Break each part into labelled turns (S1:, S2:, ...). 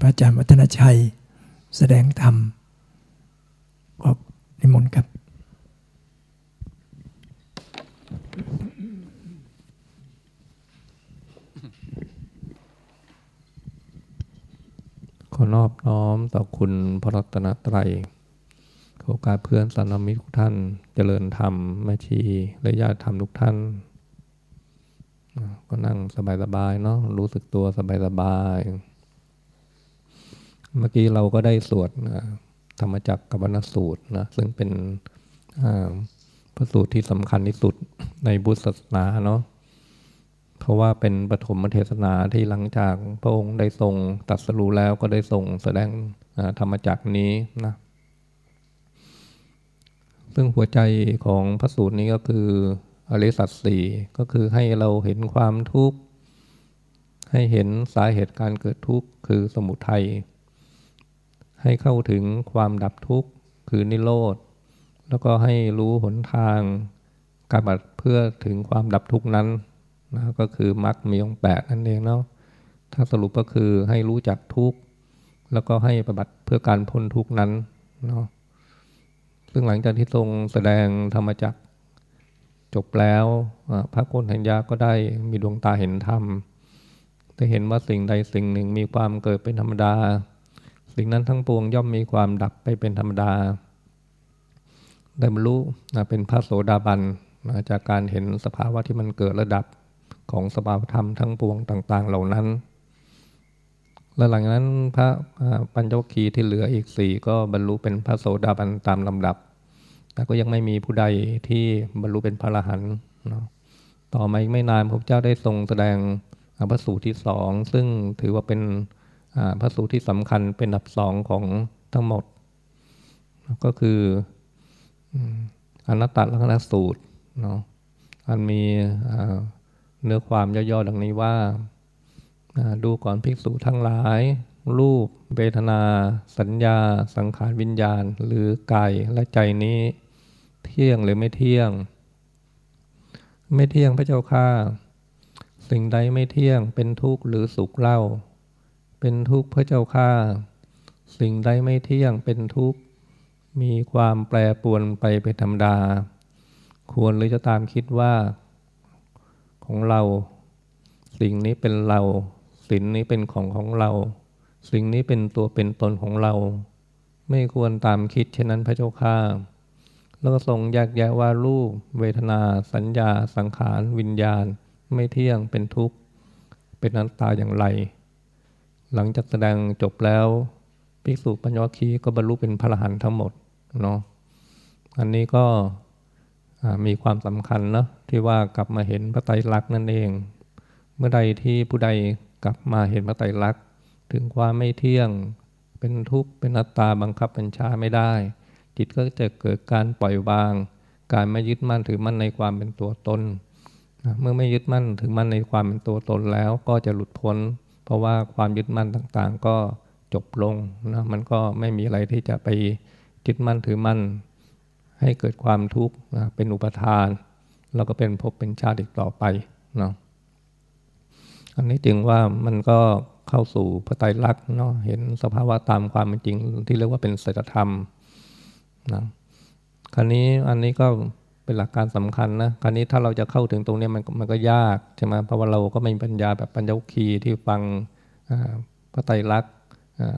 S1: พระอาจารย์วัฒนชัย แสดงธรรมก็นิมนต์ครับ
S2: ขอนอบน้อมต่อคุณพระรัตนตรัยขอการเพื่อนสานมิตรทุกท่านเจริญธรรมแม่ชีและญาติธรรมทุกท่าน ก็นั่งสบายๆเนาะรู้สึกตัวสบายๆ เมื่อกี้เราก็ได้สวดธรรมจักรกับวรรณสูตรนะซึ่งเป็นพระสูตรที่สำคัญที่สุดในบุตรศาสนาเนาะเพราะว่าเป็นปฐมเทศนาที่หลังจากพระองค์ได้ทรงตัดสรู้แล้วก็ได้ทรงแสดงธรรมจักรนี้นะซึ่งหัวใจของพระสูตรนี้ก็คืออริสัตสีก็คือให้เราเห็นความทุกข์ให้เห็นสาเหตุการเกิดทุกข์คือสมุทัย ให้เข้าถึงความดับทุกข์คือนิโรธ แล้วก็ให้รู้หนทางการบัดเพื่อถึงความดับทุกข์นั้นนะก็คือมรรคมีองแปดนั่นเองเนาะถ้าสรุปก็คือให้รู้จักทุกข์แล้วก็ให้ปฏิบัติเพื่อการพ้นทุกข์นั้นเนาะซึ่งหลังจากที่ทรงแสดงธรรมจักจบแล้วพระโกนทัญญาก็ได้มีดวงตาเห็นธรรมได้เห็นว่าสิ่งใดสิ่งหนึ่งมีความเกิดเป็นธรรมดา สิ่งนั้นทั้งปวงย่อมมีความดับไปเป็นธรรมดา ได้บรรลุเป็นพระโสดาบันจากการเห็นสภาวะที่มันเกิดระดับของสภาวธรรมทั้งปวงต่าง ๆ เหล่านั้น และหลังนั้นพระปัญจวัคคีย์ที่เหลืออีกสี่ก็บรรลุเป็นพระโสดาบันตามลำดับ แต่ก็ยังไม่มีผู้ใดที่บรรลุเป็นพระอรหันต์ต่อมาอีกไม่นานพระเจ้าได้ทรงแสดงพระสูตรที่สองซึ่งถือว่าเป็น พระสูตรที่สำคัญเป็นอันดับสองของทั้งหมด ก็คืออนัตตลักษณสูตรเนาะอันมีเนื้อความย่อๆดังนี้ว่าดูก่อนภิกษุทั้งหลาย รูปเวทนา สัญญา สังขารวิญญาณ หรือกายและใจนี้ เที่ยงหรือไม่เที่ยง ไม่เที่ยงพระเจ้าข้าสิ่งใดไม่เที่ยงเป็นทุกข์หรือสุขเล่า เป็นทุกข์พระเจ้าข้าสิ่งใดไม่เที่ยงเป็นทุกข์มีความแปรปวนไปเป็นธรรมดา ควรหรือจะตามคิดว่าของเรา สิ่งนี้เป็นเราสิ่งนี้เป็นของของเรา สิ่งนี้เป็นตัวเป็นตนของเรา ไม่ควรตามคิดเช่นนั้นพระเจ้าข้าแล้วก็ทรงแยกแยะว่ารูป เวทนา สัญญา สังขาร วิญญาณ ไม่เที่ยงเป็นทุกข์ เป็นนัตตาอย่างไร หลังจากแสดงจบแล้วภิกษุปัญญวคีก็บรรลุเป็นพระอรหันต์ทั้งหมดเนาะอันนี้ก็มีความสำคัญนะที่ว่ากลับมาเห็นพระไตรลักษณ์นั่นเอง เมื่อใดที่ผู้ใดกลับมาเห็นพระไตรลักษณ์ถึงความไม่เที่ยงเป็นทุกข์เป็นอัตตาบังคับบัญชาไม่ได้ จิตก็จะเกิดการปล่อยวาง การไม่ยึดมั่นถือมั่นในความเป็นตัวตน เมื่อไม่ยึดมั่นถือมั่นในความเป็นตัวตนแล้วก็จะหลุดพ้น เพราะว่าความยึดมั่นต่างๆ ก็จบลงนะมันก็ไม่มีอะไรที่จะไปยึดมั่นถือมั่น ให้เกิดความทุกข์เป็นอุปทาน แล้วก็เป็นภพเป็นชาติอีกต่อไปเนาะอันนี้จึงว่ามันก็เข้าสู่พระไตรลักษณ์เนาะเห็นสภาวะตามความเป็นจริงที่เรียกว่าเป็นศีลธรรมนะคราวนี้อันนี้ก็ เป็นหลักการสำคัญนะคราวนี้ถ้าเราจะเข้าถึงตรงนี้มันมันก็ยากใช่ไหมเพราะว่าเราก็ไม่มีปัญญาแบบปัญญาคีที่ฟังพระไตรลักษณ์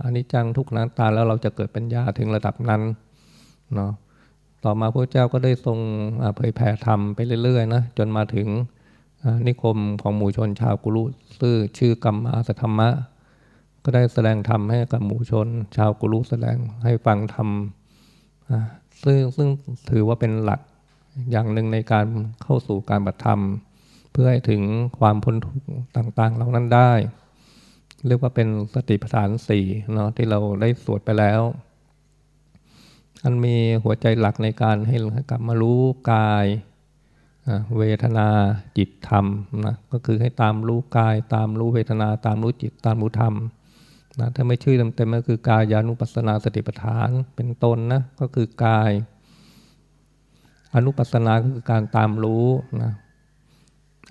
S2: อันนี้จังทุกนัตาแล้วเราจะเกิดปัญญาถึงระดับนั้นเนาะต่อมาพระเจ้าก็ได้ทรงเผยแผ่ธรรมไปเรื่อยๆนะจนมาถึงนิคมของหมู่ชนชาวกุลุซื่อชื่อกรรมอาสธรรมะ ก็ได้แสดงธรรมให้กับหมู่ชน ชาวกุลุแสดงให้ฟังธรรมซึ่งซึ่งถือว่าเป็นหลัก อย่างหนึ่งในการเข้าสู่การบัตธรรม เพื่อให้ถึงความพ้นทุกข์ต่างๆ เหล่านั้นได้ เรียกว่าเป็นสติปัฏฐานสี่เนาะที่เราได้สวดไปแล้วอันมีหัวใจหลักในการให้กลับมารู้กายเวทนาจิตธรรมนะก็คือให้ตามรู้กาย ตามรู้เวทนา ตามรู้จิต ตามรู้ธรรมนะถ้าไม่ชื่อเต็มๆก็คือกายานุปัสนาสติปัฏฐานเป็นต้นนะก็คือกาย อนุปัสนาคือการตามรู้นะ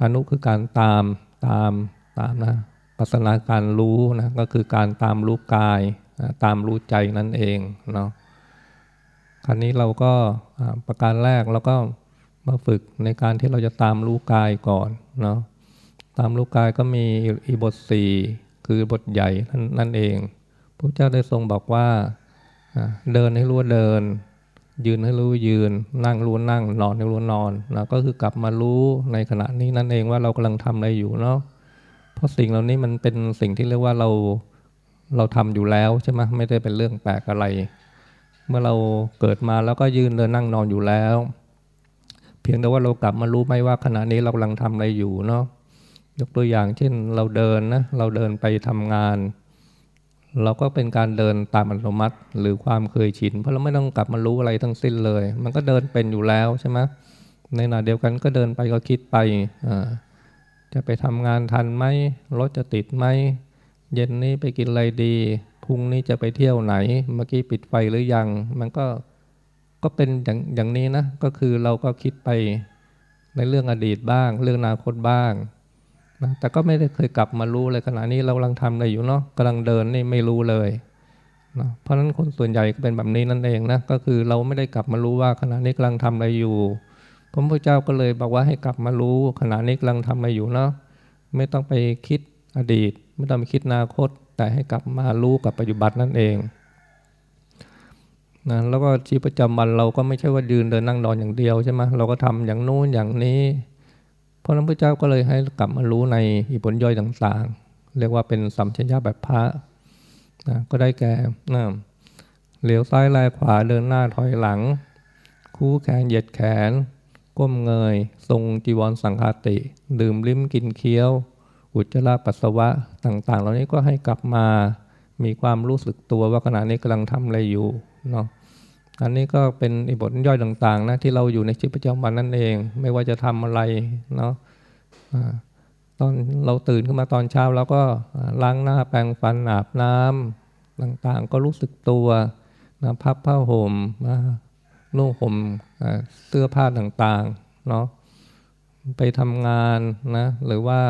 S2: อนุคือการตามตามตามนะปัสนาการรู้นะก็คือการตามรู้กายตามรู้ใจนั่นเองเนาะคราวนี้เราก็ประการแรกเราก็มาฝึกในการที่เราจะตามรู้กายก่อนเนาะตามรู้กายก็มีอีบทสี่คือบทใหญ่นั่นเองพระเจ้าได้ทรงบอกว่าเดินให้รู้เดิน ยืนให้รู้ยืน นั่งรู้นั่ง นอนให้รู้นอนนะก็คือกลับมารู้ในขณะนี้นั่นเองว่าเรากำลังทำอะไรอยู่เนาะเพราะสิ่งเหล่านี้มันเป็นสิ่งที่เรียกว่าเราเราทำอยู่แล้วใช่ไหมไม่ได้เป็นเรื่องแปลกอะไร เมื่อเราเกิดมาแล้วก็ยืนเดินนั่งนอนอยู่แล้ว เพียงแต่ว่าเรากลับมารู้ไหมว่าขณะนี้เรากำลังทำอะไรอยู่เนาะยกตัวอย่างเช่นเราเดินนะเราเดินไปทำงาน เราก็เป็นการเดินตามอัตโนมัติหรือความเคยชิน เพราะเราไม่ต้องกลับมารู้อะไรทั้งสิ้นเลย มันก็เดินเป็นอยู่แล้วใช่ไหมในขณะเดียวกันก็เดินไปก็คิดไปจะไปทำงานทันไหมรถจะติดไหมเย็นนี้ไปกินอะไรดีพรุ่งนี้จะไปเที่ยวไหน เมื่อกี้ปิดไฟหรือยัง มันก็ก็เป็นอย่างอย่างนี้นะก็คือเราก็คิดไปในเรื่องอดีตบ้าง เรื่องอนาคตบ้าง นะแต่ก็ไม่ได้เคยกลับมารู้เลยขณะนี้เรากำลังทำอะไรอยู่เนาะกำลังเดินนี่ไม่รู้เลยนะเพราะฉะนั้นคนส่วนใหญ่ก็เป็นแบบนี้นั่นเองนะก็คือเราไม่ได้กลับมารู้ว่าขณะนี้กำลังทำอะไรอยู่พระพุทธเจ้าก็เลยบอกว่าให้กลับมารู้ขณะนี้กำลังทำอะไรอยู่เนาะไม่ต้องไปคิดอดีต ไม่ต้องไปคิดอนาคต แต่ให้กลับมารู้กับปัจจุบันนั่นเองนะแล้วก็ชีวิตประจำวันเราก็ไม่ใช่ว่ายืนเดินนั่งนอนอย่างเดียวใช่ไหมเราก็ทำอย่างนู้นอย่างนี้ พระพุทธเจ้าก็เลยให้กลับมารู้ในอิผลย่อยต่างๆ เรียกว่าเป็นสัมชัญญาแบบพระนะก็ได้แก่นะเหลียวซ้ายลายขวาเดินหน้าถอยหลัง คู่แขนเหยียดแขน ก้มเงย ทรงจีวรสังฆาติ ดื่มลิ้มกินเคี้ยว อุจจาระปัสสาวะต่างๆ เหล่านี้ก็ให้กลับมามีความรู้สึกตัวว่าขณะนี้กำลังทำอะไรอยู่เนาะ อันนี้ก็เป็นอิบทย่อยต่างๆนะที่เราอยู่ในชีวิตประจำวันนั่นเอง ไม่ว่าจะทำอะไรเนาะตอนเราตื่นขึ้นมาตอนเช้าแล้วก็ล้างหน้าแปรงฟันอาบน้ำต่างๆ ก็รู้สึกตัวนะพับผ้าห่มนุ่งห่มเสื้อผ้าต่างๆเนาะไปทำงานนะหรือว่า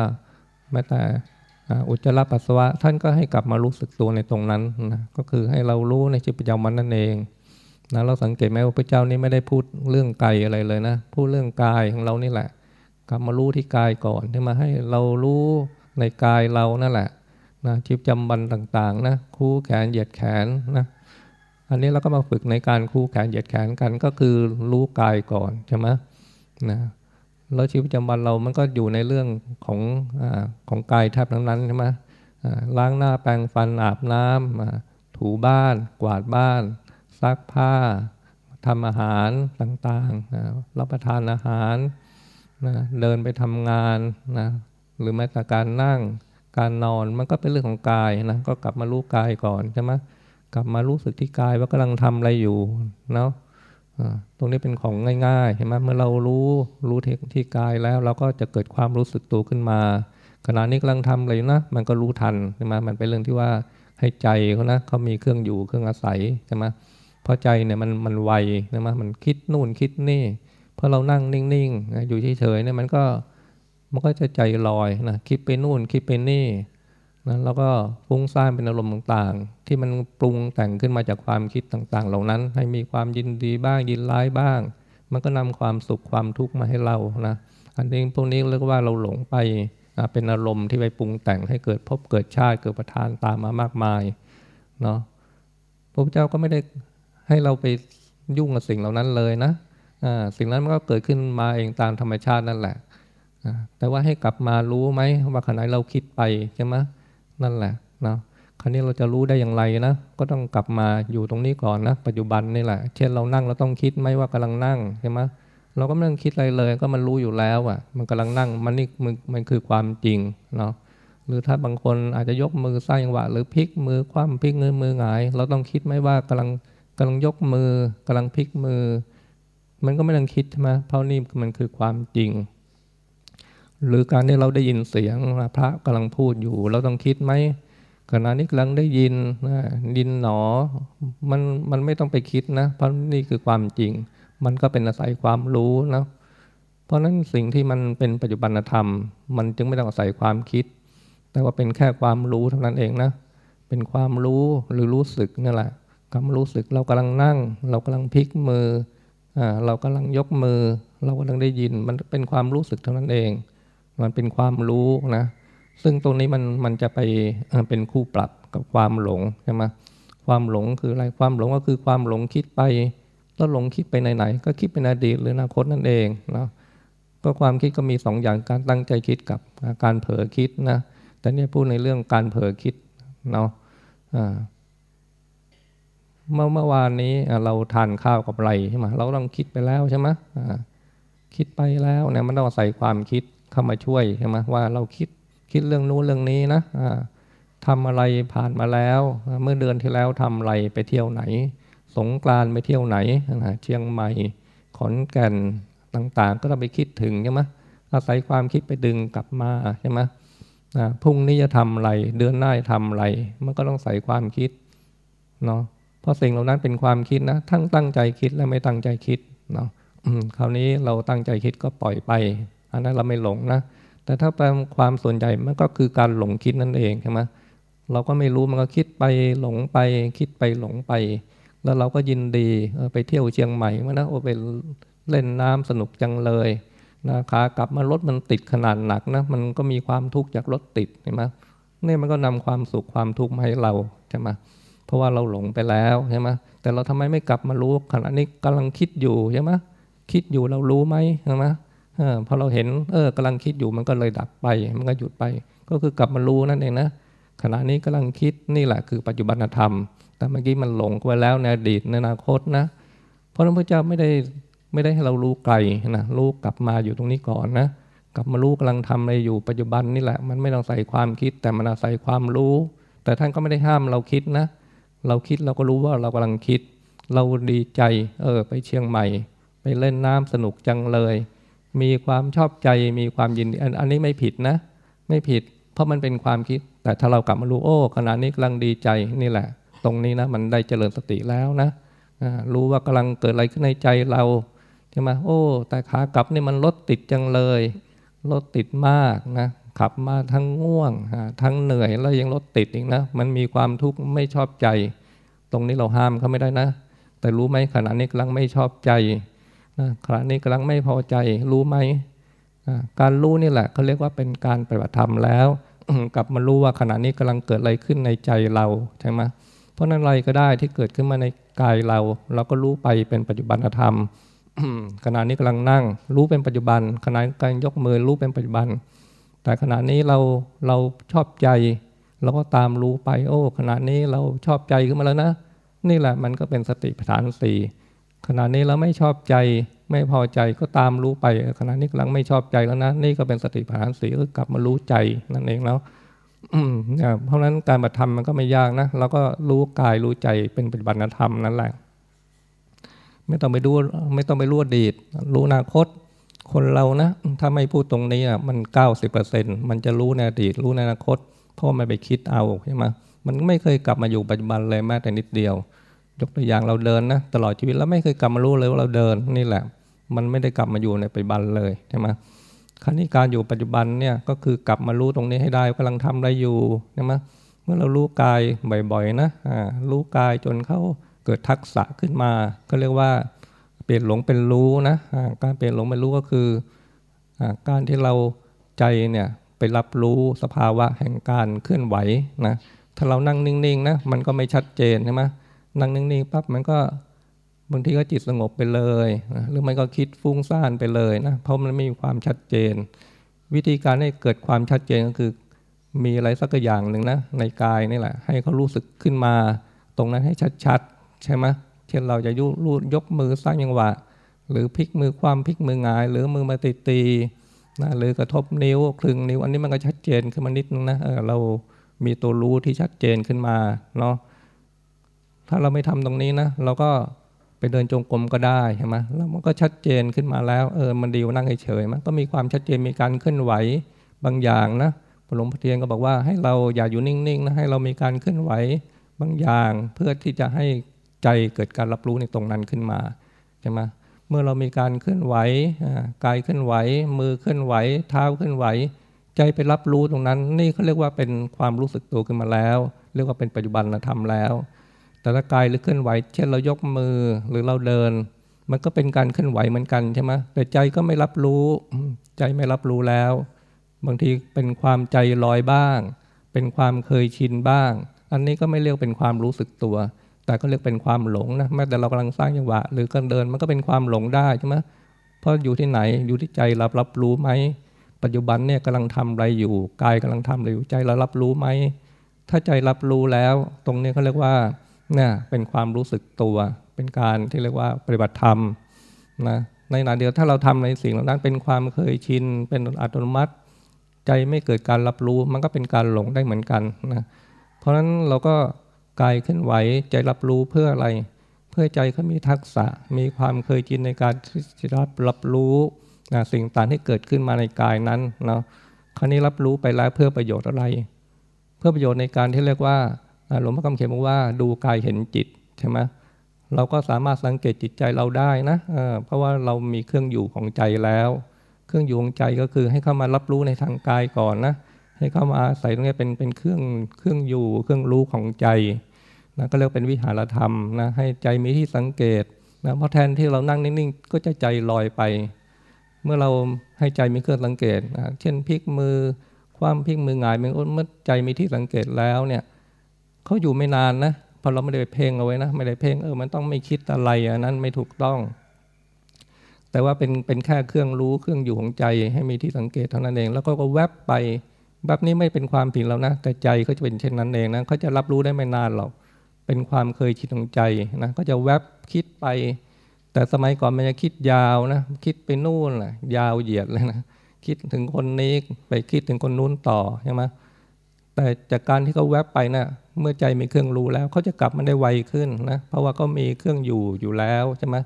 S2: แม้แต่อุจจาระปัสสาวะท่านก็ให้กลับมารู้สึกตัวในตรงนั้นนะก็คือให้เรารู้ในชีวิตประจำวันนั่นเอง นะเราสังเกตไหมว่าพระเจ้านี่ไม่ได้พูดเรื่องกายอะไรเลยนะ พูดเรื่องกายของเรานี่แหละ กลับมารู้ที่กายก่อนที่มาให้เรารู้ในกายเรานั่นแหละนะชีวิตจำวันต่างๆนะคู่แขนเหยียดแขนนะอันนี้เราก็มาฝึกในการคู่แขนเหยียดแขนกันก็คือรู้กายก่อนใช่ไหมนะแล้วชีวิตประจำวันเรามันก็อยู่ในเรื่องของอของกายแทบทั้งนั้นใช่ไหมล้างหน้าแปรงฟันอาบน้ำถูบ้าน กวาดบ้าน ซักผ้าทำอาหารต่างๆรับประทานอาหารนะเดินไปทำงานนะหรือแม้แต่การนั่งการนอนมันก็เป็นเรื่องของกายนะก็กลับมารู้กายก่อนใช่ไหมกลับมารู้สึกที่กายว่ากำลังทำอะไรอยู่เนาะตรงนี้เป็นของง่ายๆเห็นไหมเมื่อเรารู้รู้ที่กายแล้ว เราก็จะเกิดความรู้สึกตัวขึ้นมา ขณะนี้กำลังทำอะไรนะ มันก็รู้ทันใช่ไหมมันเป็นเรื่องที่ว่าให้ใจเขานะเขามีเครื่องอยู่เครื่องอาศัยใช่ไหม ราะใจเนี่ยมันมันไวนะมันคิดนู่นคิดนี่พอเรานั่งนิ่งๆอยู่เฉยๆเนี่ยมันก็มันก็จะใจลอยนะคิดไปนู่นคิดไปนี่นะแล้วก็ฟุ้งซ่านเป็นอารมณ์ต่างๆ ที่มันปรุงแต่งขึ้นมาจากความคิดต่าง ๆ เหล่านั้น ให้มีความยินดีบ้างยินร้ายบ้าง มันก็นำความสุขความทุกข์มาให้เรานะอันนี้พวกนี้เรียกว่าเราหลงไปเป็นอารมณ์ที่ไปปรุงแต่งให้เกิดพบเกิดชาติเกิดประทานตามมามากมายเนาะพระพุทธเจ้าก็ไม่ได้ ให้เราไปยุ่งกับสิ่งเหล่านั้นเลยนะสิ่งนั้นมันก็เกิดขึ้นมาเองตามธรรมชาตินั่นแหละแต่ว่าให้กลับมารู้ไหมว่าขณะเราคิดไปใช่ไหมนั่นแหละเนาะคราวนี้เราจะรู้ได้อย่างไรนะก็ต้องกลับมาอยู่ตรงนี้ก่อนนะ ปัจจุบันนี่แหละ เช่นเรานั่งเราต้องคิดไหมว่ากำลังนั่งใช่ไหมเราก็ไม่ต้องคิดอะไรเลย ก็มันรู้อยู่แล้วอะ มันกำลังนั่งมันนี่มันมันคือความจริงเนาะหรือถ้าบางคนอาจจะยกมือสร้างจังหวะ หรือพลิกมือคว่ำพลิกมือมือหงาย เราต้องคิดไหมว่ากำลัง กำลังยกมือกำลังพลิกมือ มันก็ไม่ต้องคิดใช่ไหมเพราะนี่มันคือความจริง หรือการที่เราได้ยินเสียงพระกำลังพูดอยู่ เราต้องคิดไหมขณะนี้กำลังได้ยินดินหนอมันมันไม่ต้องไปคิดนะ เพราะนี่คือความจริง มันก็เป็นอาศัยความรู้นะเพราะนั้นสิ่งที่มันเป็นปัจจุบันธรรม มันจึงไม่ต้องอาศัยความคิด แต่ว่าเป็นแค่ความรู้เท่านั้นเองนะเป็นความรู้หรือรู้สึกนี่แหละ ความรู้สึกเรากำลังนั่ง เรากำลังพลิกมืออเรากำลังยกมือ เรากำลังได้ยิน มันเป็นความรู้สึกเท่านั้นเอง มันเป็นความรู้นะ ซึ่งตรงนี้มันมันจะไปเป็นคู่ปรับกับความหลงใช่ไหมความหลงคืออะไรความหลงก็คือความหลงคิดไปแล้วหลงคิดไปไหนๆก็คิดเป็นอดีตหรืออนาคตนั่นเองเนาะก็ความคิดก็มีสองอย่างการตั้งใจคิดกับการเผลอคิดนะแต่เนี่ยพูดในเรื่องการเผลอคิดเนาะ เมื่อเมื่อวานนี้เราทานข้าวกับไรใช่ไหมเราต้องคิดไปแล้วใช่ไหมคิดไปแล้วเนี่ยมันต้องใส่ความคิดเข้ามาช่วยใช่ไหมว่าเราคิดคิดเรื่องนู้นเรื่องนี้นะทำอะไรผ่านมาแล้ว เมื่อเดือนที่แล้วทำอะไรไปเที่ยวไหน สงกรานไปเที่ยวไหนเชียงใหม่ขอนแก่นต่างๆ ก็ต้องไปคิดถึงใช่ไหมอาศัยความคิดไปดึงกลับมาใช่ไหมพรุ่งนี้จะทำอะไร เดือนหน้าจะทำอะไร มันก็ต้องใส่ความคิดเนาะ เพราะสิ่งเหล่านั้นเป็นความคิดนะ ทั้งตั้งใจคิดและไม่ตั้งใจคิดเนาะคราวนี้เราตั้งใจคิดก็ปล่อยไป อันนั้นเราไม่หลงนะ แต่ถ้าเป็นความส่วนใหญ่มันก็คือการหลงคิดนั่นเองใช่ไหมเราก็ไม่รู้มันก็คิดไปหลงไป คิดไปหลงไป แล้วเราก็ยินดีไปเที่ยวเชียงใหม่มานะโอไปเล่นน้ำสนุกจังเลยนะขากลับมารถมันติดขนาดหนักนะมันก็มีความทุกข์จากรถติดเห็นไหมนี่มันก็นำความสุขความทุกข์มาให้เราใช่ไหม เพราะว่าเราหลงไปแล้วใช่ไหมแต่เราทำไมไม่กลับมารู้ขณะนี้กำลังคิดอยู่ใช่ไหมคิดอยู่เรารู้ไหมใช่ไหมพอเราเห็นเออกำลังคิดอยู่มันก็เลยดับไป มันก็หยุดไป ก็คือกลับมารู้นั่นเองนะขณะนี้กำลังคิดนี่แหละคือปัจจุบันธรรม แต่เมื่อกี้มันหลงไปแล้วในอดีตในอนาคตนะ เพราะพระพุทธเจ้าไม่ได้ไม่ได้ให้เรารู้ไกลนะรู้กลับมาอยู่ตรงนี้ก่อนนะกลับมารู้กำลังทำอะไรอยู่ปัจจุบันนี่แหละ มันไม่ต้องใส่ความคิดแต่มันอาศัยความรู้ แต่ท่านก็ไม่ได้ห้ามเราคิดนะ เราคิดเราก็รู้ว่าเรากำลังคิด เราดีใจเออไปเชียงใหม่ ไปเล่นน้ำสนุกจังเลย มีความชอบใจมีความยินดีอันนี้ไม่ผิดนะ ไม่ผิด เพราะมันเป็นความคิด แต่ถ้าเรากลับมารู้โอ้ขณะนี้กำลังดีใจนี่แหละ ตรงนี้นะมันได้เจริญสติแล้วนะรู้ว่ากำลังเกิดอะไรขึ้นในใจเราใช่ไหมโอ้ แต่ขากลับนี่มันรถติดจังเลยรถติดมากนะ ขับมาทั้งง่วงทั้งเหนื่อยแล้วยังรถติดอีกนะ มันมีความทุกข์ไม่ชอบใจ ตรงนี้เราห้ามเขาไม่ได้นะ แต่รู้ไหมขณะนี้กำลังไม่ชอบใจขณะนี้กำลังไม่พอใจรู้ไหมการรู้นี่แหละเขาเรียกว่าเป็นการปฏิบัติธรรมแล้วกลับมารู้ว่าขณะนี้กำลังเกิดอะไรขึ้นในใจเราใช่ไหมเพราะนั้นอะไรก็ได้ที่เกิดขึ้นมาในกายเรา เราก็รู้ไปเป็นปัจจุบันธรรมขณะนี้กำลังนั่ง รู้เป็นปัจจุบันขณะการยกมือรู้เป็นปัจจุบัน แต่ขณะนี้เราเราชอบใจเราก็ตามรู้ไป โอ้ขณะนี้เราชอบใจขึ้นมาแล้วนะ นี่แหละมันก็เป็นสติปัฏฐานสี่ขณะนี้เราไม่ชอบใจไม่พอใจก็ตามรู้ไป ขณะนี้กำลังไม่ชอบใจแล้วนะ นี่ก็เป็นสติปัฏฐานสี่ก็กลับมารู้ใจนั่นเองแล้วเพราะฉะนั้นการปฏิธรรมมันก็ไม่ยากนะเราก็รู้กายรู้ใจเป็นปฏิบัติธรรมนั่นแหละ ไม่ต้องไปดูไม่ต้องไปรู้อดีต รู้อนาคต คนเรานะ ถ้าไม่พูดตรงนี้อะมันเก้าสิบเปอร์เซ็นมันจะรู้ในอดีตรู้ในอนาคต เพราะมันไปคิดเอาใช่ไหมมันไม่เคยกลับมาอยู่ปัจจุบันเลยแม้แต่นิดเดียว ยกตัวอย่างเราเดินนะตลอดชีวิตแล้วไม่เคยกลับมารู้เลยว่าเราเดินนี่แหละ มันไม่ได้กลับมาอยู่ในปัจจุบันเลยใช่ไหมครั้นี้การอยู่ปัจจุบันเนี่ยก็คือกลับมารู้ตรงนี้ให้ได้กำลังทำอะไรอยู่ใช่ไหมเมื่อเรารู้กายบ่อยๆนะอ่ารู้กายจนเขาเกิดทักษะขึ้นมาก็เรียกว่า ปลี่ยนหลงเป็นรู้นะการเปลี่ยนหลงเป็นรู้ก็คือการที่เราใจเนี่ยไปรับรู้สภาวะแห่งการเคลื่อนไหวนะถ้าเรานั่งนิ่งๆนะมันก็ไม่ชัดเจนใช่ไหมนั่งนิ่งๆปั๊บมันก็บางทีก็จิตสงบไปเลยนะหรือมันก็คิดฟุ้งซ่านไปเลยนะเพราะมันไม่มีความชัดเจน วิธีการให้เกิดความชัดเจนก็คือมีอะไรสักอย่างหนึ่งนะในกายนี่แหละ ให้เขารู้สึกขึ้นมา ตรงนั้นให้ชัดๆ ใช่ไหม เช่นเราจะยุรูดยกมือสร้างยังหวะ หรือพลิกมือความพลิกมือหงาย หรือมือมาตีตีนะหรือกระทบนิ้วคลึงนิ้ว อันนี้มันก็ชัดเจนขึ้นมานิดนึงนะเเรามีตัวรู้ที่ชัดเจนขึ้นมาเนาะถ้าเราไม่ทำตรงนี้นะเราก็ไปเดินจงกรมก็ได้ใช่ไหมแล้วมันก็ชัดเจนขึ้นมาแล้วเออมันดีว่านั่งเฉยๆมันก็มีความชัดเจนมีการเคลื่อนไหวบางอย่างนะหลวงพ่อเทียนก็บอกว่าให้เราอย่าอยู่นิ่งๆนะให้เรามีการเคลื่อนไหวบางอย่าง เพื่อที่จะให้ ใจเกิดการรับรู้ในตรงนั้นขึ้นมาใช่ไหมเมื่อเรามีการเคลื่อนไหวกายเคลื่อนไหว มือเคลื่อนไหว เท้าเคลื่อนไหวใจใจไปรับรู้ตรงนั้น นี่เขาเรียกว่าเป็นความรู้สึกตัวขึ้นมาแล้ว เรียกว่าเป็นปัจจุบันธรรมแล้ว แต่ละกายหรือเคลื่อนไหว เช่นเรายกมือหรือเราเดิน มันก็เป็นการเคลื่อนไหวเหมือนกันใช่ไหมแต่ใจก็ไม่รับรู้ ใจไม่รับรู้แล้ว บางทีเป็นความใจลอยบ้าง เป็นความเคยชินบ้าง อันนี้ก็ไม่เรียกเป็นความรู้สึกตัว แต่ก็เรียกเป็นความหลงนะแม้แต่เรากำลังสร้างจังหวะ หรือการเดินมันก็เป็นความหลงได้ใช่ไหมเพราะอยู่ที่ไหนอยู่ที่ใจรับรับรู้ไหม ปัจจุบันเนี่ยกำลังทำอะไรอยู่กายกำลังทำอะไรอยู่ใจเรารับรู้ไหมถ้าใจรับรู้แล้ว ตรงนี้เขาเรียกว่าเนี่ยเป็นความรู้สึกตัว เป็นการที่เรียกว่าปฏิบัติธรรมนะในขณะเดียวถ้าเราทำในสิ่งเหล่านั้นเป็นความเคยชินเป็นอัตโนมัติ ใจไม่เกิดการรับรู้มันก็เป็นการหลงได้เหมือนกันนะเพราะฉะนั้นเราก็ กายขึ้นไหวใจรับรู้เพื่ออะไร เพื่อใจเขามีทักษะ มีความเคยชินในการที่รับรับรู้นะสิ่งต่างที่เกิดขึ้นมาในกายนั้นเนาะคราวนี้รับรู้ไปแล้วเพื่อประโยชน์อะไร เพื่อประโยชน์ในการที่เรียกว่าหลวงพ่อคำเขียนบอกว่าดูกายเห็นจิตใช่ไหมเราก็สามารถสังเกตจิตใจเราได้นะเเพราะว่าเรามีเครื่องอยู่ของใจแล้ว เครื่องอยู่ของใจก็คือให้เข้ามารับรู้ในทางกายก่อนนะให้เข้ามาอาศัยตรงนี้เป็นเป็นเครื่องเครื่องอยู่เครื่องรู้ของใจ นะก็เรียกเป็นวิหารธรรมนะให้ใจมีที่สังเกตนะเพราะแทนที่เรานั่งนิ่งๆ ก็จะใจลอยไป เมื่อเราให้ใจมีเครื่องสังเกตเช่นพลิกมือความพลิกมือหงายเมื่อใจมีที่สังเกตแล้วเนี่ยเขาอยู่ไม่นานนะพอเราไม่ได้ไปเพ่งเอาไว้นะไม่ได้เพ่งเออมันต้องไม่คิดอะไรอันนั้นไม่ถูกต้อง แต่ว่าเป็นเป็นแค่เครื่องรู้เครื่องอยู่ของใจให้มีที่สังเกตเท่านั้นเอง แล้วก็ก็แวบไปแบบนี้ไม่เป็นความผิดแล้วนะ แต่ใจเขาจะเป็นเช่นนั้นเองนะเขาจะรับรู้ได้ไม่นานหรอก เป็นความเคยชินของใจนะก็จะแวบคิดไป แต่สมัยก่อนมันจะคิดยาวนะคิดไปนู่นแหละยาวเหยียดเลยนะคิดถึงคนนี้ไปคิดถึงคนนู้นต่อใช่ไหมแต่จากการที่เขาแวบไปนะ่ะเมื่อใจมีเครื่องรู้แล้วเขาจะกลับมาได้ไวขึ้นนะเพราะว่าก็มีเครื่องอยู่อยู่แล้วใช่ไหม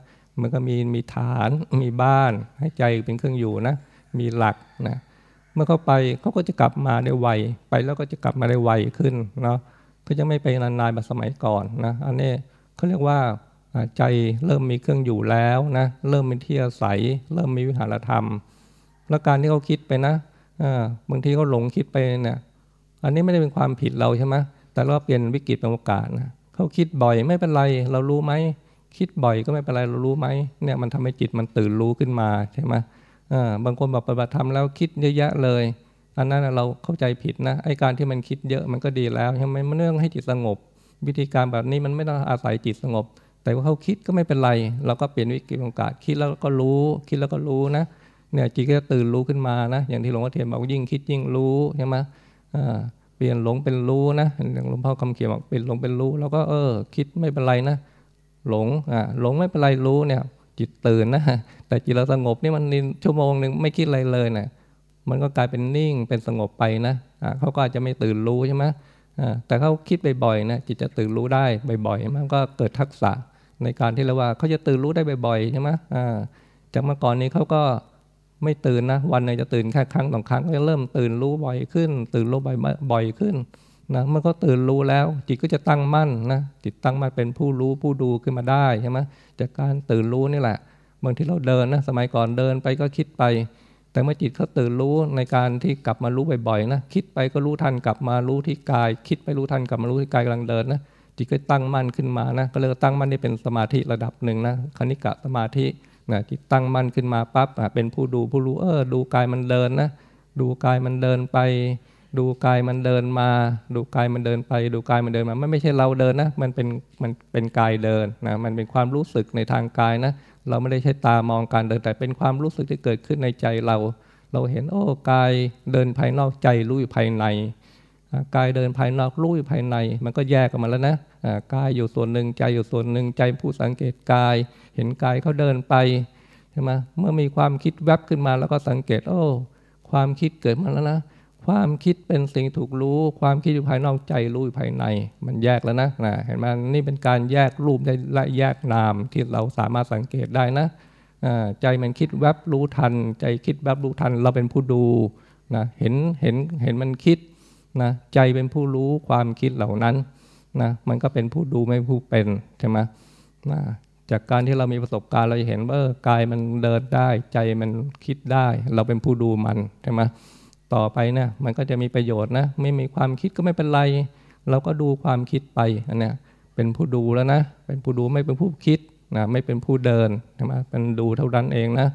S2: มันก็มีมีฐานมีบ้าน ให้ใจเป็นเครื่องอยู่นะ มีหลักนะเมื่อเขาไปเขาก็จะกลับมาได้ไว ไปแล้วก็จะกลับมาได้ไวขึ้นเนาะ ก็จะไม่ไปนานๆแบบสมัยก่อนนะอันนี้เขาเรียกว่าใจเริ่มมีเครื่องอยู่แล้วนะเริ่มมีที่อาศัย เริ่มมีวิหารธรรม แล้วการที่เขาคิดไปนะบางทีเขาหลงคิดไปเนี่ยอันนี้ไม่ได้เป็นความผิดเราใช่ไหมแต่เราเปลี่ยนวิกฤตเป็นโอกาสนะเขาคิดบ่อยไม่เป็นไร เรารู้ไหมคิดบ่อยก็ไม่เป็นไรเรารู้ไหมเนี่ยมันทำให้จิตมันตื่นรู้ขึ้นมาใช่ไหมบางคนบอกปฏิบัติธรรมแล้วคิดเยอะแยะเลย อันนั้นเราเข้าใจผิดนะไอการที่มันคิดเยอะมันก็ดีแล้วใช่ไหมมันเรื่องให้จิตสงบ วิธีการแบบนี้มันไม่ต้องอาศัยจิตสงบ แต่ว่าเขาคิดก็ไม่เป็นไร เราก็เปลี่ยนวิกฤตโอกาสคิดแล้วก็รู้ คิดแล้วก็รู้นะเนี่ยจิตก็ตื่นรู้ขึ้นมานะ อย่างที่หลวงพ่อเทียนบอกยิ่งคิดยิ่งรู้ใช่ไหมเปลี่ยนหลงเป็นรู้นะอย่างหลวงพ่อคำเขียนบอกเปลี่ยนหลงเป็นรู้ แล้วก็เออ คิดไม่เป็นไรนะหลงอ่าหลงไม่เป็นไรรู้เนี่ย จิตตื่นนะแต่จิตเราสงบนี่มันชั่วโมงหนึ่งไม่คิดอะไรเลยนะ มันก็กลายเป็นนิ่งเป็นสงบไปนะเขาก็อาจจะไม่ตื่นรู้ใช่ไหมแต่เขาคิดบ่อยๆนะจิตจะตื่นรู้ได้บ่อยๆมันก็เกิดทักษะในการที่เราว่าเขาจะตื่นรู้ได้บ่อยๆใช่ไหมจากเมื่อก่อนนี้เขาก็ไม่ตื่นนะวันหนึ่งจะตื่นแค่ครั้งสองครั้งก็จะเริ่มตื่นรู้บ่อยขึ้น ตื่นรู้บ่อยบ่อยขึ้นนะเมื่อเขาตื่นรู้แล้ว จิตก็จะตั้งมั่นนะจิตตั้งมั่นเป็นผู้รู้ผู้ดูขึ้นมาได้ใช่ไหมจากการตื่นรู้นี่แหละบางที่เราเดินนะสมัยก่อนเดินไปก็คิดไป แต่เมื่อจิตเขาตื่นรู้ในการที่กลับมารู้บ่อยๆนะคิดไปก็รู้ทันกลับมารู้ที่กาย คิดไปรู้ทันกลับมารู้ที่กายกำลังเดินนะจิตก็ตั้งมั่นขึ้นมานะก็เลยตั้งมั่นนี่เป็นสมาธิระดับหนึ่งนะคณิกะสมาธินะจิตตั้งมั่นขึ้นมาปั๊บเป็นผู้ดูผู้รู้เออดูกายมันเดินนะดูกายมันเดินไป ดูกายมันเดินมา ดูกายมันเดินไป ดูกายมันเดินมาไม่ไม่ใช่เราเดินนะ มันเป็นมันเป็นกายเดินนะมันเป็นความรู้สึกในทางกายนะ เราไม่ได้ใช้ตามองการเดินแต่เป็นความรู้สึกที่เกิดขึ้นในใจเรา เราเห็นโอ้กายเดินภายนอกใจรู้อยู่ภายในกายเดินภายนอกรู้อยู่ภายใน มันก็แยกกันมาแล้วนะกายอยู่ส่วนหนึ่งใจอยู่ส่วนหนึ่งใจผู้สังเกตกาย เห็นกายเขาเดินไปใช่ไหมเมื่อมีความคิดแวบขึ้นมาแล้วก็สังเกตโอ้ความคิดเกิดมาแล้วนะ ความคิดเป็นสิ่งถูกรู้ ความคิดอยู่ภายนอกใจรู้อยู่ภายใน มันแยกแล้วนะนะเห็นไหมนี่เป็นการแยกรูปได้และแยกนามที่เราสามารถสังเกตได้นะใจมันคิดแวบรู้ทัน ใจคิดแวบรู้ทัน เราเป็นผู้ดูนะเห็นเห็นเห็นมันคิดนะใจเป็นผู้รู้ความคิดเหล่านั้นนะมันก็เป็นผู้ดูไม่ผู้เป็นใช่ไหมนะจากการที่เรามีประสบการณ์เราจะเห็นว่ากายมันเดินได้ ใจมันคิดได้ เราเป็นผู้ดูมันใช่ไหม ต่อไปเนี่ยมันก็จะมีประโยชน์นะ ไม่มีความคิดก็ไม่เป็นไร เราก็ดูความคิดไปอันเนี้ยเป็นผู้ดูแล้วนะ เป็นผู้ดูไม่เป็นผู้คิดนะไม่เป็นผู้เดินใช่ไหมเป็นดูเท่านั้นเองนะ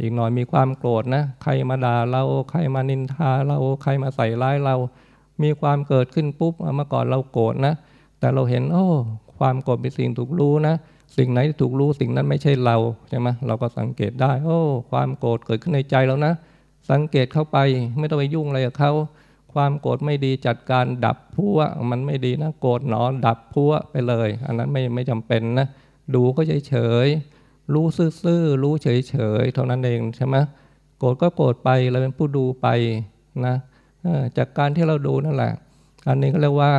S2: อีกหน่อยมีความโกรธนะ ใครมาด่าเรา ใครมานินทาเรา ใครมาใส่ร้ายเรา มีความเกิดขึ้นปุ๊บเมื่อก่อนเราโกรธนะ แต่เราเห็นโอ้ความโกรธเป็นสิ่งถูกรู้นะ สิ่งไหนถูกรู้สิ่งนั้นไม่ใช่เราใช่ไหมเราก็สังเกตได้ โอ้ ความโกรธเกิดขึ้นในใจแล้วนะ สังเกตเข้าไปไม่ต้องไปยุ่งอะไรกับเขาความโกรธไม่ดีจัดการดับพัวมันไม่ดีนะโกรธหนอดับพัวไปเลย อันนั้นไม่ไม่จำเป็นนะดูก็เฉยเฉยรู้ซื่อๆรู้เฉยเฉยเท่านั้นเองใช่ไหมโกรธก็โกรธไปเราเป็นผู้ดูไปนะจากการที่เราดูนั่นแหละ อันนี้ก็เรียกว่า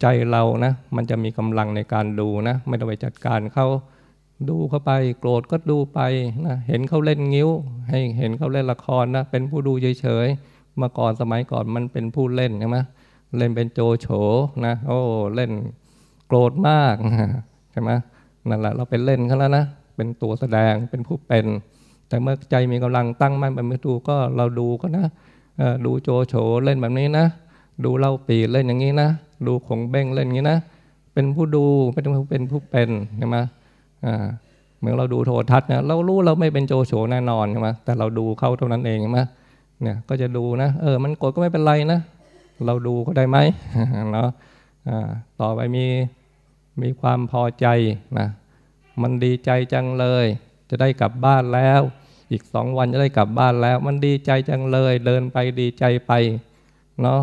S2: ใจเรานะมันจะมีกำลังในการดูนะไม่ต้องไปจัดการเขา ดูเข้าไป โกรธก็ดูไปนะเห็นเขาเล่นงิ้ว ให้เห็นเขาเล่นละครนะเป็นผู้ดูเฉยๆเมื่อก่อนสมัยก่อนมันเป็นผู้เล่นใช่ไหมเล่นเป็นโจโฉนะโอ้เล่นโกรธมากใช่ไหมนั่นแหละเราเป็นเล่นเขาแล้วนะเป็นตัวแสดงเป็นผู้เป็น แต่เมื่อใจมีกำลังตั้งมั่นเป็นมือดูก็เราดูก็นะดูโจโฉเล่นแบบนี้นะ ดูเล่าปีเล่นอย่างนี้นะ ดูของเบ้งเล่นอย่างนี้นะ เป็นผู้ดูเป็นผู้เป็นผู้เป็นใช่ไหม เหมือนเราดูโทรทัศน์นะเรารู้เราไม่เป็นโจโฉแน่นอนใช่ไหมแต่เราดูเข้าเท่านั้นเองใช่ไหมเนี่ยก็จะดูนะ เออ มันกดก็ไม่เป็นไรนะ เราดูก็ได้ไหมเนาะต่อไปมีมีความพอใจนะมันดีใจจังเลย จะได้กลับบ้านแล้ว อีกสองวันจะได้กลับบ้านแล้ว มันดีใจจังเลย เดินไปดีใจไปเนาะ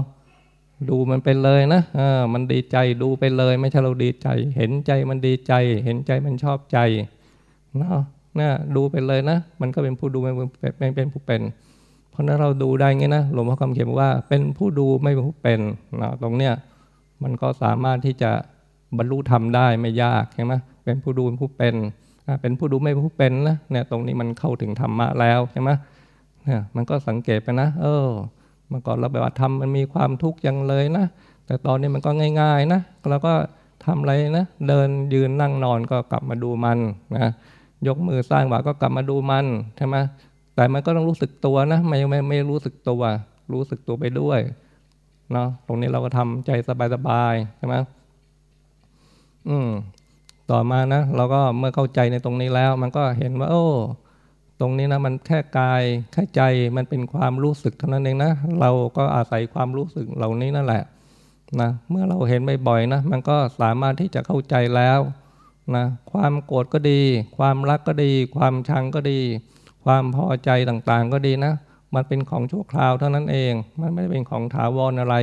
S2: ดูมันเป็นเลยนะอ่ามันดีใจดูไปเลย ไม่ใช่เราดีใจ เห็นใจมันดีใจ เห็นใจมันชอบใจเนาะนะดูไปเลยนะ มันก็เป็นผู้ดูไม่เป็นเป็นผู้เป็น เพราะนั้นเราดูได้ไงนะหลวงพ่อคำเขียนว่า เป็นผู้ดูไม่เป็นผู้เป็นนะตรงเนี้ยมันก็สามารถที่จะบรรลุธรรมได้ไม่ยากใช่ไหมเป็นผู้ดูผู้เป็นเป็นผู้ดูไม่เป็นผู้เป็นนะเนี่ยตรงนี้มันเข้าถึงธรรมะแล้วใช่ไหมเนี่ยมันก็สังเกตไปนะ เออ เมื่อก่อนเราแบบว่าทำมันมีความทุกข์ยังเลยนะ แต่ตอนนี้มันก็ง่าย ๆนะเราก็ทำอะไรนะ เดินยืนนั่งนอนก็กลับมาดูมันนะยกมือสร้างว่าก็กลับมาดูมันใช่ไหมแต่มันก็ต้องรู้สึกตัวนะไม่ไม่ไม่รู้สึกตัว รู้สึกตัวไปด้วยเนาะตรงนี้เราก็ทำใจสบายๆใช่ไหมอืมต่อมานะเราก็เมื่อเข้าใจในตรงนี้แล้ว มันก็เห็นว่า โอ้ ตรงนี้นะมันแค่กายแค่ใจมันเป็นความรู้สึกเท่านั้นเองนะ เราก็อาศัยความรู้สึกเหล่านี้นั่นแหละนะเมื่อเราเห็นบ่อยๆนะมันก็สามารถที่จะเข้าใจแล้วนะความโกรธก็ดี ความรักก็ดี ความชังก็ดี ความพอใจต่างๆก็ดีนะ มันเป็นของชั่วคราวเท่านั้นเอง มันไม่ได้เป็นของถาวรอะไร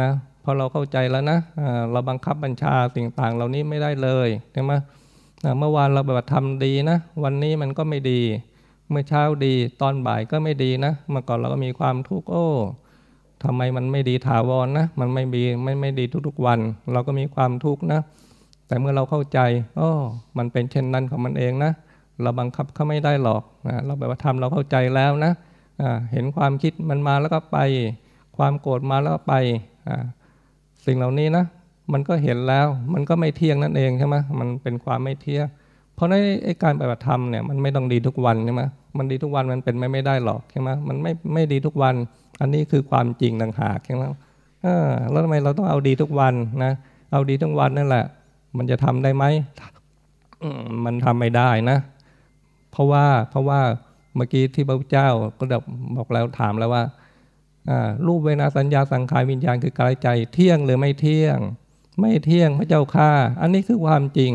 S2: นะพอเราเข้าใจแล้วนะเราบังคับบัญชาสิ่งต่างเหล่านี้ไม่ได้เลยใช่ไหมเมื่อวานเราแบบทำดีนะ วันนี้มันก็ไม่ดี เมื่อเช้าดีตอนบ่ายก็ไม่ดีนะเมื่อก่อนเราก็มีความทุกข์โอ้ทำไมมันไม่ดีถาวรนนะมันไม่มีไม่ไม่ดีทุกๆวัน เราก็มีความทุกข์นะ แต่เมื่อเราเข้าใจโอ้มันเป็นเช่นนั้นของมันเองนะเราบังคับเขาไม่ได้หรอกนะเราแบบว่าทำเราเข้าใจแล้วนะเห็นความคิดมันมาแล้วก็ไป ความโกรธมาแล้วก็ไปสิ่งเหล่านี้นะ มันก็เห็นแล้วมันก็ไม่เที่ยงนั่นเองใช่ไหมมันเป็นความไม่เที่ยง เพราะในไอ้การปฏิบัติธรรมเนี่ยมันไม่ต้องดีทุกวันใช่ไหม มันดีทุกวันมันเป็นไม่ไม่ได้หรอกใช่ไหมมันไม่ไม่ดีทุกวัน อันนี้คือความจริงต่างหากใช่ไหมแล้วทำไมเราต้องเอาดีทุกวันนะเอาดีทุกวันนั่นแหละ มันจะทำได้ไหมมันทำไม่ได้นะ เพราะว่าเพราะว่าเมื่อกี้ที่พระพุทธเจ้าก็บอกแล้วถามแล้วว่ารูปเวนาสัญญาสังขารวิญญาณคือกายใจเที่ยงหรือไม่เที่ยง ไม่เที่ยงพระเจ้าค่า อันนี้คือความจริง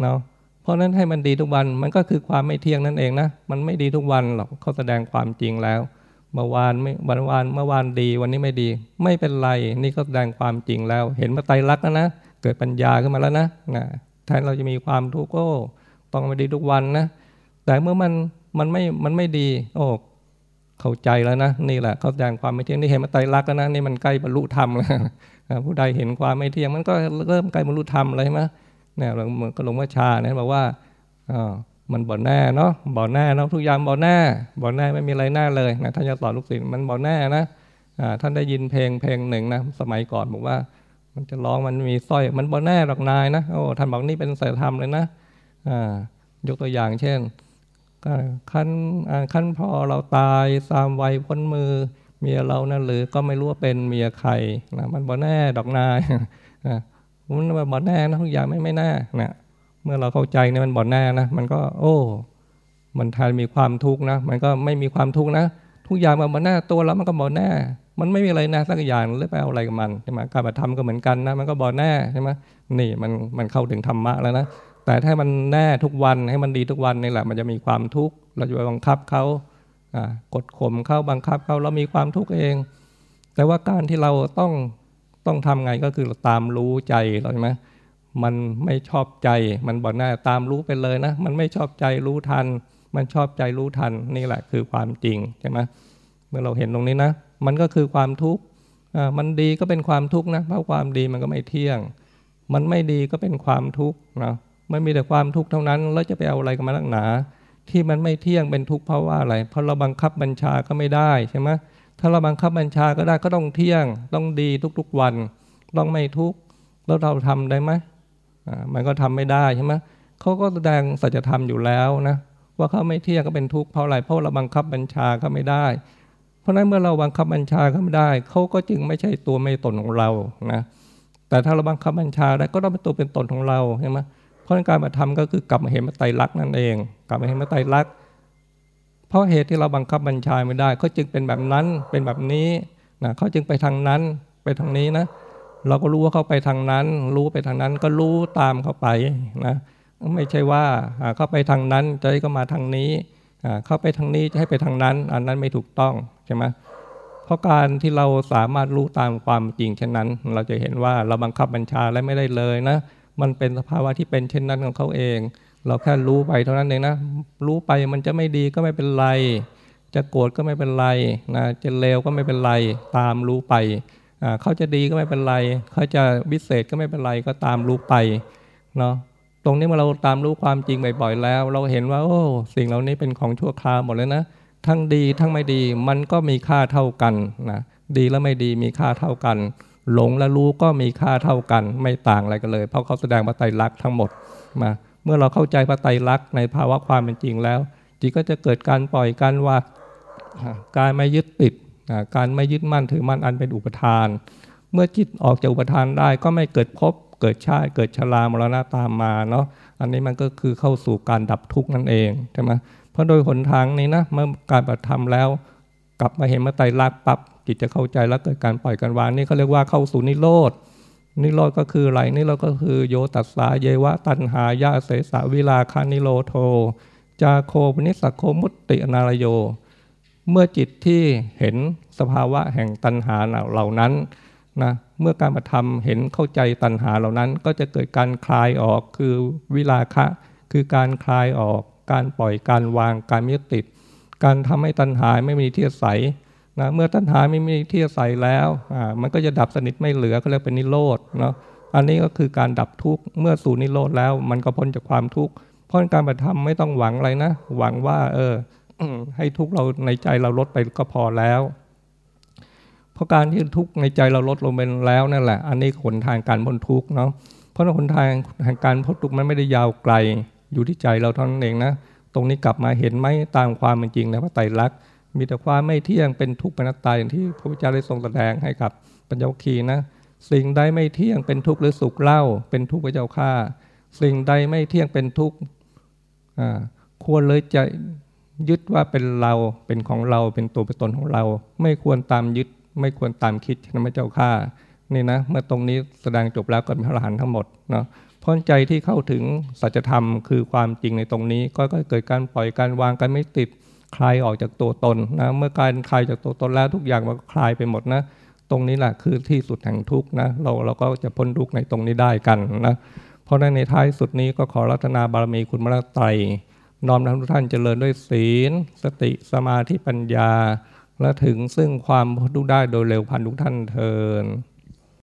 S2: เนาะ เพราะนั้นให้มันดีทุกวันมันก็คือความไม่เที่ยงนั่นเองนะ มันไม่ดีทุกวันหรอกเขาแสดงความจริงแล้วเมื่อวานไม่วันวานเมื่อวานดีวันนี้ไม่ดี ไม่เป็นไรนี่ก็แสดงความจริงแล้ว เห็นมาไตรลักษณ์แล้วนะเกิดปัญญาขึ้นมาแล้วนะนะแทนเราจะมีความทุกข์โอ้ต้องมาดีทุกวันนะแต่เมื่อมันมันไม่มันไม่ดี โอ้เข้าใจแล้วนะนี่แหละเขาแสดงความไม่เที่ยงนี่เห็นมาไตรลักษณ์แล้วนะนี่มันใกล้บรรลุธรรมแล้วผู้ใดเห็นความไม่เที่ยงมันก็เริ่มใกล้บรรลุธรรมเลยใช่ไหม เนี่ยหลวงก็หลวงพ่อชาเนี่ยบอกว่าอ๋อมันบ่แน่เนาะบ่แน่เนาะทุกอย่างบ่แน่บ่แน่ไม่มีอะไรแน่เลยนะท่านจะสอนลูกศิษย์มันบ่แน่นะท่านได้ยินเพลงเพลงหนึ่งนะสมัยก่อนบอกว่า มันจะร้องมันมีสร้อยมันบ่แน่หรอกนายนะโอ้ท่านบอกนี่เป็นสายธรรมเลยนะอ่ายกตัวอย่างเช่นขั้นขั้นพอเราตายสามวัยพ้นมือเมียเรานั่นหรือก็ไม่รู้ว่าเป็นเมียใครนะมันบ่แน่ดอกนายนะ มันบ่แน่นะทุกอย่างไม่ไม่แน่นะเมื่อเราเข้าใจเนี่ยมันบ่แน่นะมันก็โอ้ มันทานมีความทุกข์นะ มันก็ไม่มีความทุกข์นะ ทุกอย่างมันบ่แน่ตัวเรามันก็บ่แน่ มันไม่มีอะไรนะสักอย่างหรือไปเอาอะไรกับมันใช่ไหมการปฏิธรรมก็เหมือนกันนะ มันก็บ่แน่ใช่ไหมนี่มันมันเข้าถึงธรรมะแล้วนะแต่ถ้ามันแน่ทุกวันให้มันดีทุกวันนี่แหละ มันจะมีความทุกข์เราจะไปบังคับเขากดข่มเขาบังคับเขาเรามีความทุกข์เอง แต่ว่าการที่เราต้อง ต้องทำไงก็คือตามรู้ใจเราใช่ไหมมันไม่ชอบใจมันบอกหน้าตามรู้ไปเลยนะ มันไม่ชอบใจรู้ทัน มันชอบใจรู้ทันนี่แหละคือความจริงใช่ไหมเมื่อเราเห็นตรงนี้นะ มันก็คือความทุกข์มันดีก็เป็นความทุกข์นะเพราะความดีมันก็ไม่เที่ยง มันไม่ดีก็เป็นความทุกข์นะไม่มีแต่ความทุกข์เท่านั้นแล้วจะไปเอาอะไรกันมาลักหนา ที่มันไม่เที่ยงเป็นทุกข์เพราะว่าอะไร เพราะเราบังคับบัญชาก็ไม่ได้ใช่ไหม ถ้าเราบังคับบัญชาก็ได้ก็ต้องเที่ยง ต้องดีทุกๆวัน ต้องไม่ทุกข์แล้วเราทำได้ไหมมันก็ทำไม่ได้ใช่ไหมเขาก็แสดงสัจธรรมอยู่แล้วนะว่าเขาไม่เที่ยงก็เป็นทุกข์เพราะอะไรเพราะเราบังคับบัญชาก็ไม่ได้ เพราะนั้นเมื่อเราบังคับบัญชาเขาไม่ได้เขาก็จึงไม่ใช่ตัวไม่ตนของเรานะแต่ถ้าเราบังคับบัญชาได้ก็ต้องเป็นตัวเป็นตนของเราใช่ไหมเพราะการมาทำก็คือกลับมาเห็นมาไตรลักษณ์นั่นเอง กลับมาเห็นมาไตรลักษณ์ เพราะเหตุที่เราบังคับบัญชาไม่ได้เขาจึงเป็นแบบนั้นเป็นแบบนี้นะเขาจึงไปทางนั้นไปทางนี้นะ เราก็รู้ว่าเขาไปทางนั้น รู้ไปทางนั้นก็รู้ตามเขาไปนะไม่ใช่ว่าเขาไปทางนั้นจะให้เขามาทางนี้เขาไปทางนี้จะให้ไปทางนั้น อันนั้นไม่ถูกต้องใช่ไหมเพราะการที่เราสามารถรู้ตามความจริงเช่นนั้น เราจะเห็นว่าเราบังคับบัญชาและไม่ได้เลยนะ มันเป็นสภาวะที่เป็นเช่นนั้นของเขาเอง เราแค่รู้ไปเท่านั้นเองนะ รู้ไปมันจะไม่ดีก็ไม่เป็นไร จะโกรธก็ไม่เป็นไรนะจะเลวก็ไม่เป็นไร ตามรู้ไปเขาจะดีก็ไม่เป็นไร เขาจะวิเศษก็ไม่เป็นไรก็ตามรู้ไปเนาะตรงนี้เมื่อเราตามรู้ความจริงบ่อยๆแล้ว เราเห็นว่า โอ้สิ่งเหล่านี้เป็นของชั่วคราวหมดเลยนะทั้งดีทั้งไม่ดีมันก็มีค่าเท่ากันนะดีและไม่ดีมีค่าเท่ากัน หลงและรู้ก็มีค่าเท่ากัน ไม่ต่างอะไรกันเลย เพราะเขาแสดงพระไตรลักษณ์ทั้งหมดมา เมื่อเราเข้าใจพระไตรลักษณ์ในภาวะความเป็นจริงแล้ว จิตก็จะเกิดการปล่อยการว่าการไม่ยึดติด การไม่ยึดมั่นถือมั่นอันเป็นอุปทาน เมื่อจิตออกจากอุปทานได้ก็ไม่เกิดพบเกิดชาติเกิดชรามรณะตามมาเนาะอันนี้มันก็คือเข้าสู่การดับทุกข์นั่นเองใช่ไหมเพราะโดยหนทางนี้นะเมื่อการปฏิธรรมแล้ว กลับมาเห็นมาไตรลักษณ์ปั๊บจิตจะเข้าใจแล้วเกิดการปล่อยการวางนี่เขาเรียกว่าเข้าสู่นิโรธ นิโรธก็คืออะไรนิโรธก็คือโยตัสสาเยวะตันหายาเสสาวิลาคานิโรโท จาโคปนิสัโคมุตตินารโย เมื่อจิตที่เห็นสภาวะแห่งตันหาเหล่านั้นนะเมื่อการมาทำเห็นเข้าใจตันหาเหล่านั้น ก็จะเกิดการคลายออกคือวิลาคะ คือการคลายออก การปล่อยการวางการยึดติด การทำให้ตันหาไม่มีเทียใส นะเมื่อตัณหาไม่มีที่ใส่แล้วอ่ามันก็จะดับสนิทไม่เหลือก็เรียกเป็นนิโรธเนาะอันนี้ก็คือการดับทุกข์เมื่อสู่นิโรธแล้ว มันก็พ้นจากความทุกข์เพราะการปฏิธรรมไม่ต้องหวังอะไรนะ หวังว่า เออให้ทุกข์เราในใจเราลดไปก็พอแล้ว เพราะการที่ทุกข์ในใจเราลดลงไปแล้วนั่นแหละ อันนี้ขนทางการพ้นทุกข์เนาะเพราะขนทางแห่งการพ้นทุกข์มันไม่ได้ยาวไกล อยู่ที่ใจเราเท่านั้นเองนะตรงนี้กลับมาเห็นไหมตามความเป็นจริงนะพระไตรลักษณ์ มีแต่ความไม่เที่ยงเป็นทุกข์เป็นนัตตายอย่างที่พระพุทธเจ้าได้ทรงแสดงให้กับปัญญวคีนะ สิ่งใดไม่เที่ยงเป็นทุกข์หรือสุขเล่า เป็นทุกข์พระเจ้าข้าสิ่งใดไม่เที่ยงเป็นทุกข์ควรเลยจะยึดว่าเป็นเราเป็นของเราเป็นตัวเป็นตนของเรา ไม่ควรตามยึด ไม่ควรตามคิดนะพระเจ้าข้านี่นะเมื่อตรงนี้แสดงจบแล้วก็เป็นพระอรหันต์ทั้งหมดเนาะพราะใจที่เข้าถึงสัจธรรมคือความจริงในตรงนี้ ก็เกิดการปล่อยการวางการไม่ติด คลายออกจากตัวตนนะเมื่อการคลายจากตัวตนแล้วทุกอย่างมันก็คลายไปหมดนะ ตรงนี้แหละคือที่สุดแห่งทุกนะเราเราก็จะพ้นทุกในตรงนี้ได้กันนะเพราะในท้ายสุดนี้ก็ขอรัตนาบารมีคุณมรไตรน้อมนำทุกท่านเจริญด้วยศีล สติสมาธิปัญญา และถึงซึ่งความพ้นทุกได้โดยเร็วพันทุกท่านเทิน